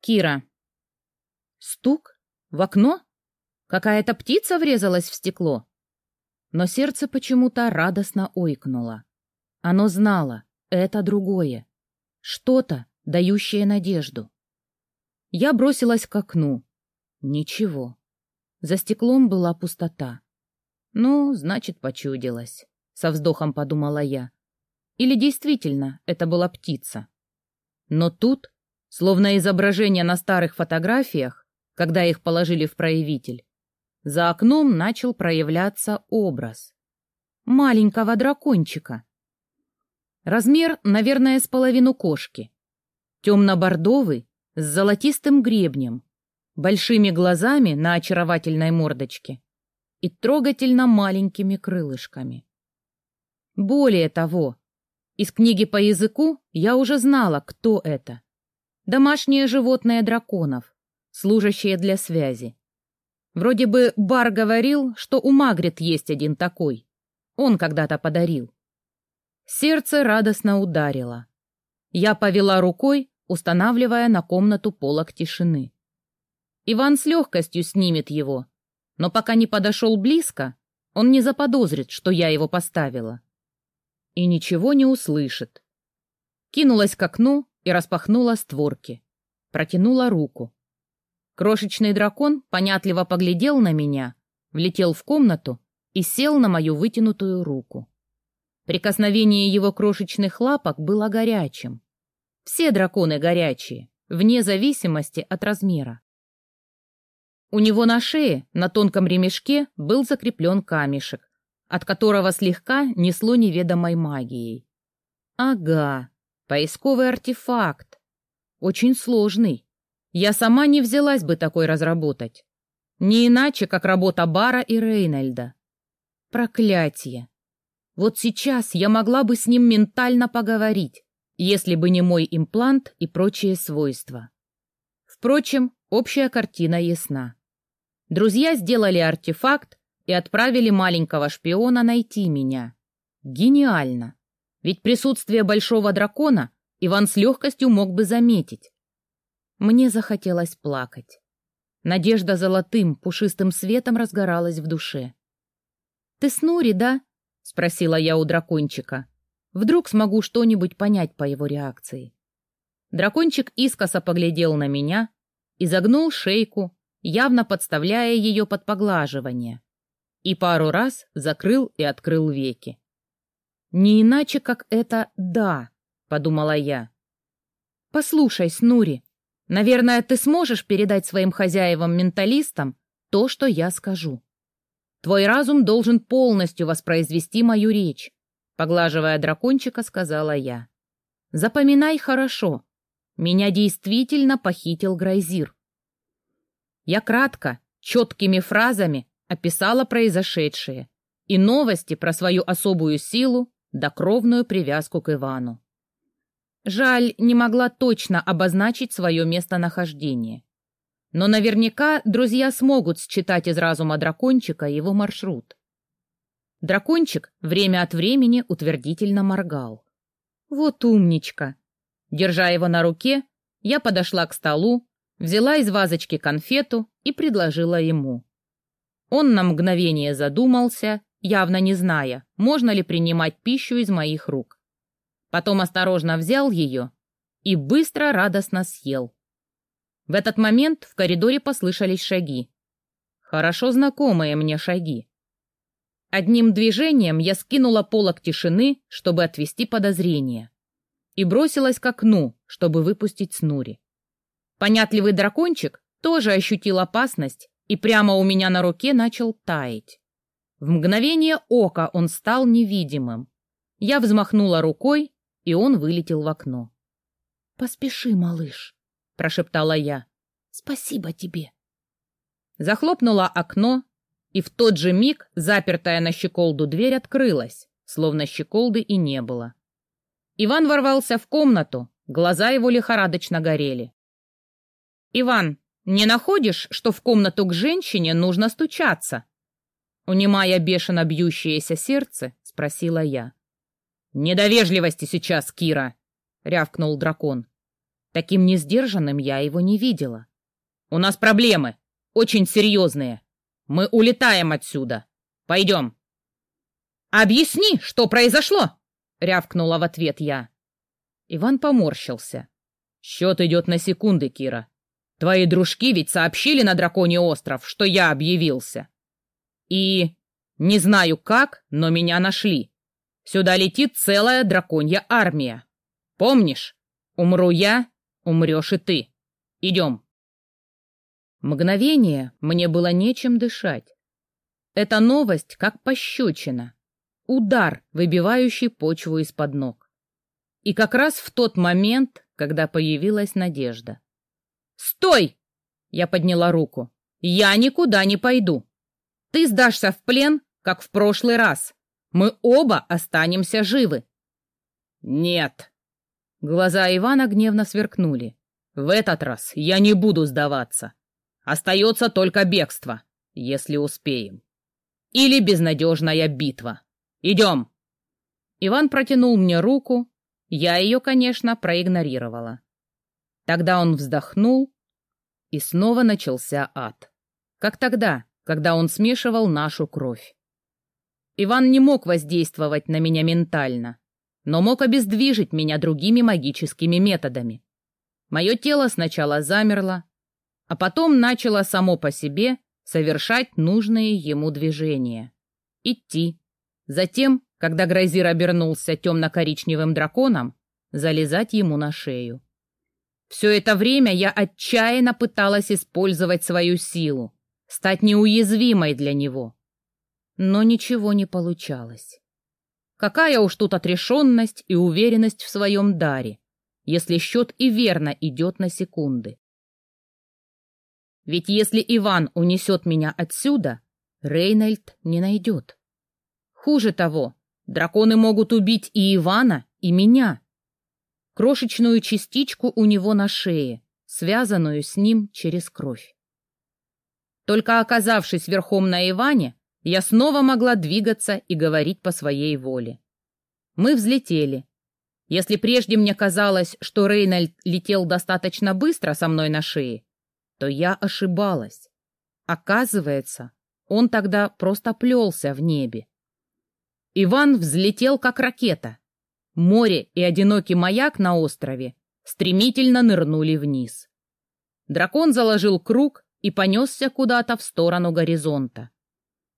Кира. Стук? В окно? Какая-то птица врезалась в стекло? Но сердце почему-то радостно ойкнуло. Оно знало, это другое. Что-то, дающее надежду. Я бросилась к окну. Ничего. За стеклом была пустота. Ну, значит, почудилась. Со вздохом подумала я. Или действительно это была птица. Но тут, словно изображение на старых фотографиях, когда их положили в проявитель, за окном начал проявляться образ. Маленького дракончика. Размер, наверное, с половину кошки. Темно-бордовый, с золотистым гребнем, большими глазами на очаровательной мордочке и трогательно маленькими крылышками. Более того, из книги по языку я уже знала, кто это. Домашнее животное драконов, служащее для связи. Вроде бы Бар говорил, что у Магрит есть один такой. Он когда-то подарил. Сердце радостно ударило. Я повела рукой, устанавливая на комнату полок тишины. Иван с легкостью снимет его, но пока не подошел близко, он не заподозрит, что я его поставила. И ничего не услышит. Кинулась к окну и распахнула створки. Протянула руку. Крошечный дракон понятливо поглядел на меня, влетел в комнату и сел на мою вытянутую руку. Прикосновение его крошечных лапок было горячим. Все драконы горячие, вне зависимости от размера. У него на шее, на тонком ремешке, был закреплен камешек, от которого слегка несло неведомой магией. Ага, поисковый артефакт. Очень сложный. Я сама не взялась бы такой разработать. Не иначе, как работа Бара и Рейнольда. Проклятие. Вот сейчас я могла бы с ним ментально поговорить, если бы не мой имплант и прочие свойства. Впрочем, общая картина ясна. Друзья сделали артефакт и отправили маленького шпиона найти меня. Гениально! Ведь присутствие большого дракона Иван с легкостью мог бы заметить. Мне захотелось плакать. Надежда золотым, пушистым светом разгоралась в душе. «Ты с Нури, да?» — спросила я у дракончика. «Вдруг смогу что-нибудь понять по его реакции». Дракончик искоса поглядел на меня, изогнул шейку, явно подставляя ее под поглаживание, и пару раз закрыл и открыл веки. «Не иначе, как это «да», — подумала я. «Послушай, Снури», Наверное, ты сможешь передать своим хозяевам-менталистам то, что я скажу. Твой разум должен полностью воспроизвести мою речь, поглаживая дракончика, сказала я. Запоминай хорошо. Меня действительно похитил Грайзир. Я кратко, четкими фразами описала произошедшее и новости про свою особую силу да кровную привязку к Ивану. Жаль, не могла точно обозначить свое местонахождение. Но наверняка друзья смогут считать из разума дракончика его маршрут. Дракончик время от времени утвердительно моргал. Вот умничка. Держа его на руке, я подошла к столу, взяла из вазочки конфету и предложила ему. Он на мгновение задумался, явно не зная, можно ли принимать пищу из моих рук. Потом осторожно взял ее и быстро радостно съел. В этот момент в коридоре послышались шаги. Хорошо знакомые мне шаги. Одним движением я скинула полок тишины, чтобы отвести подозрения, и бросилась к окну, чтобы выпустить Снури. Понятливый дракончик тоже ощутил опасность и прямо у меня на руке начал таять. В мгновение ока он стал невидимым. Я взмахнула рукой, и он вылетел в окно. «Поспеши, малыш», — прошептала я. «Спасибо тебе». Захлопнула окно, и в тот же миг запертая на щеколду дверь открылась, словно щеколды и не было. Иван ворвался в комнату, глаза его лихорадочно горели. «Иван, не находишь, что в комнату к женщине нужно стучаться?» Унимая бешено бьющееся сердце, спросила я. «Не до вежливости сейчас, Кира!» — рявкнул дракон. Таким несдержанным я его не видела. «У нас проблемы, очень серьезные. Мы улетаем отсюда. Пойдем». «Объясни, что произошло!» — рявкнула в ответ я. Иван поморщился. «Счет идет на секунды, Кира. Твои дружки ведь сообщили на Драконий остров, что я объявился. И не знаю как, но меня нашли. Сюда летит целая драконья армия. Помнишь? Умру я, умрешь и ты. Идем. Мгновение мне было нечем дышать. Эта новость как пощечина. Удар, выбивающий почву из-под ног. И как раз в тот момент, когда появилась надежда. «Стой!» — я подняла руку. «Я никуда не пойду. Ты сдашься в плен, как в прошлый раз. Мы оба останемся живы». «Нет!» Глаза Ивана гневно сверкнули. «В этот раз я не буду сдаваться. Остается только бегство, если успеем. Или безнадежная битва. Идем!» Иван протянул мне руку. Я ее, конечно, проигнорировала. Тогда он вздохнул, и снова начался ад. Как тогда, когда он смешивал нашу кровь. Иван не мог воздействовать на меня ментально, но мог обездвижить меня другими магическими методами. Мое тело сначала замерло, а потом начало само по себе совершать нужные ему движения. Идти. Затем, когда Грозир обернулся темно-коричневым драконом, залезать ему на шею. Все это время я отчаянно пыталась использовать свою силу, стать неуязвимой для него. Но ничего не получалось. Какая уж тут отрешенность и уверенность в своем даре, если счет и верно идет на секунды. Ведь если Иван унесет меня отсюда, Рейнольд не найдет. Хуже того, драконы могут убить и Ивана, и меня крошечную частичку у него на шее, связанную с ним через кровь. Только оказавшись верхом на Иване, я снова могла двигаться и говорить по своей воле. Мы взлетели. Если прежде мне казалось, что Рейнольд летел достаточно быстро со мной на шее, то я ошибалась. Оказывается, он тогда просто плелся в небе. Иван взлетел как ракета, Море и одинокий маяк на острове стремительно нырнули вниз. Дракон заложил круг и понесся куда-то в сторону горизонта.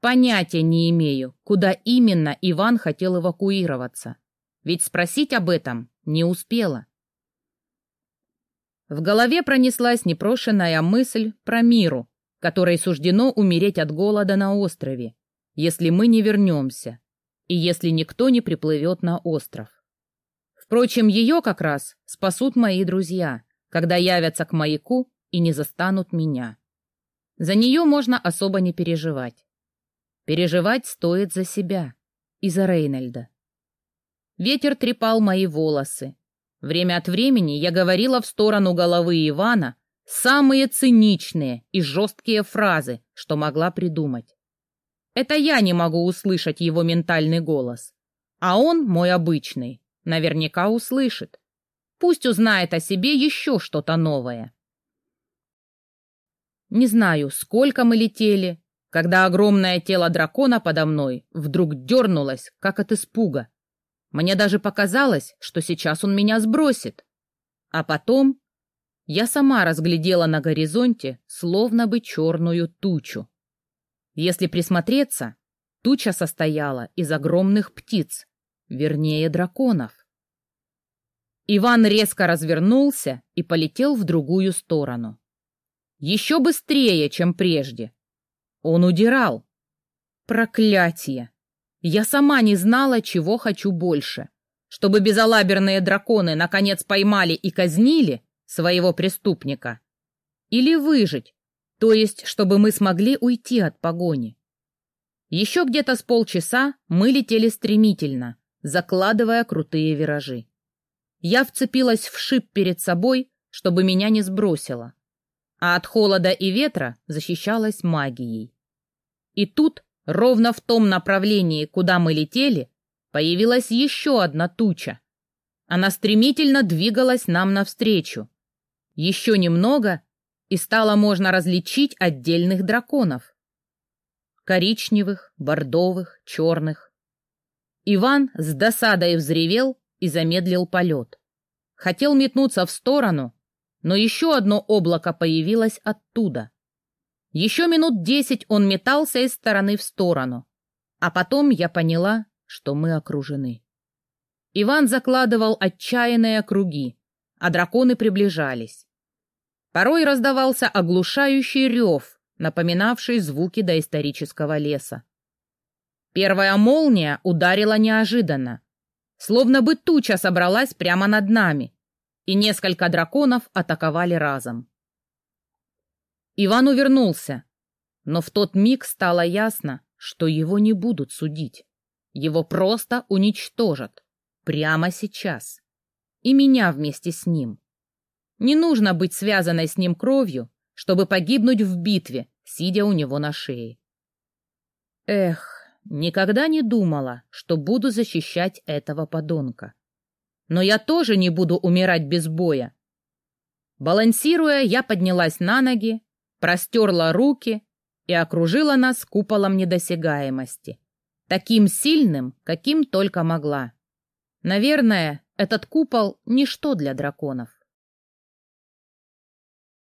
Понятия не имею, куда именно Иван хотел эвакуироваться, ведь спросить об этом не успела. В голове пронеслась непрошенная мысль про миру, которой суждено умереть от голода на острове, если мы не вернемся, и если никто не приплывет на остров. Впрочем, ее как раз спасут мои друзья, когда явятся к маяку и не застанут меня. За нее можно особо не переживать. Переживать стоит за себя и за Рейнольда. Ветер трепал мои волосы. Время от времени я говорила в сторону головы Ивана самые циничные и жесткие фразы, что могла придумать. Это я не могу услышать его ментальный голос, а он, мой обычный, наверняка услышит. Пусть узнает о себе еще что-то новое. Не знаю, сколько мы летели, когда огромное тело дракона подо мной вдруг дернулось, как от испуга. Мне даже показалось, что сейчас он меня сбросит. А потом я сама разглядела на горизонте словно бы черную тучу. Если присмотреться, туча состояла из огромных птиц, вернее драконов. Иван резко развернулся и полетел в другую сторону. Еще быстрее, чем прежде. Он удирал. Проклятие! Я сама не знала, чего хочу больше. Чтобы безалаберные драконы наконец поймали и казнили своего преступника. Или выжить, то есть, чтобы мы смогли уйти от погони. Еще где-то с полчаса мы летели стремительно, закладывая крутые виражи. Я вцепилась в шип перед собой, чтобы меня не сбросило, а от холода и ветра защищалась магией. И тут, ровно в том направлении, куда мы летели, появилась еще одна туча. Она стремительно двигалась нам навстречу, Еще немного, и стало можно различить отдельных драконов. Коричневых, бордовых, черных. Иван с досадой взревел и замедлил полет. Хотел метнуться в сторону, но еще одно облако появилось оттуда. Еще минут десять он метался из стороны в сторону, а потом я поняла, что мы окружены. Иван закладывал отчаянные круги, а драконы приближались. Порой раздавался оглушающий рев, напоминавший звуки доисторического леса. Первая молния ударила неожиданно, словно бы туча собралась прямо над нами, и несколько драконов атаковали разом. Иван увернулся, но в тот миг стало ясно, что его не будут судить. Его просто уничтожат. Прямо сейчас. И меня вместе с ним. Не нужно быть связанной с ним кровью, чтобы погибнуть в битве, сидя у него на шее. Эх, никогда не думала, что буду защищать этого подонка. Но я тоже не буду умирать без боя. Балансируя, я поднялась на ноги, простерла руки и окружила нас куполом недосягаемости, таким сильным, каким только могла. Наверное, этот купол — ничто для драконов.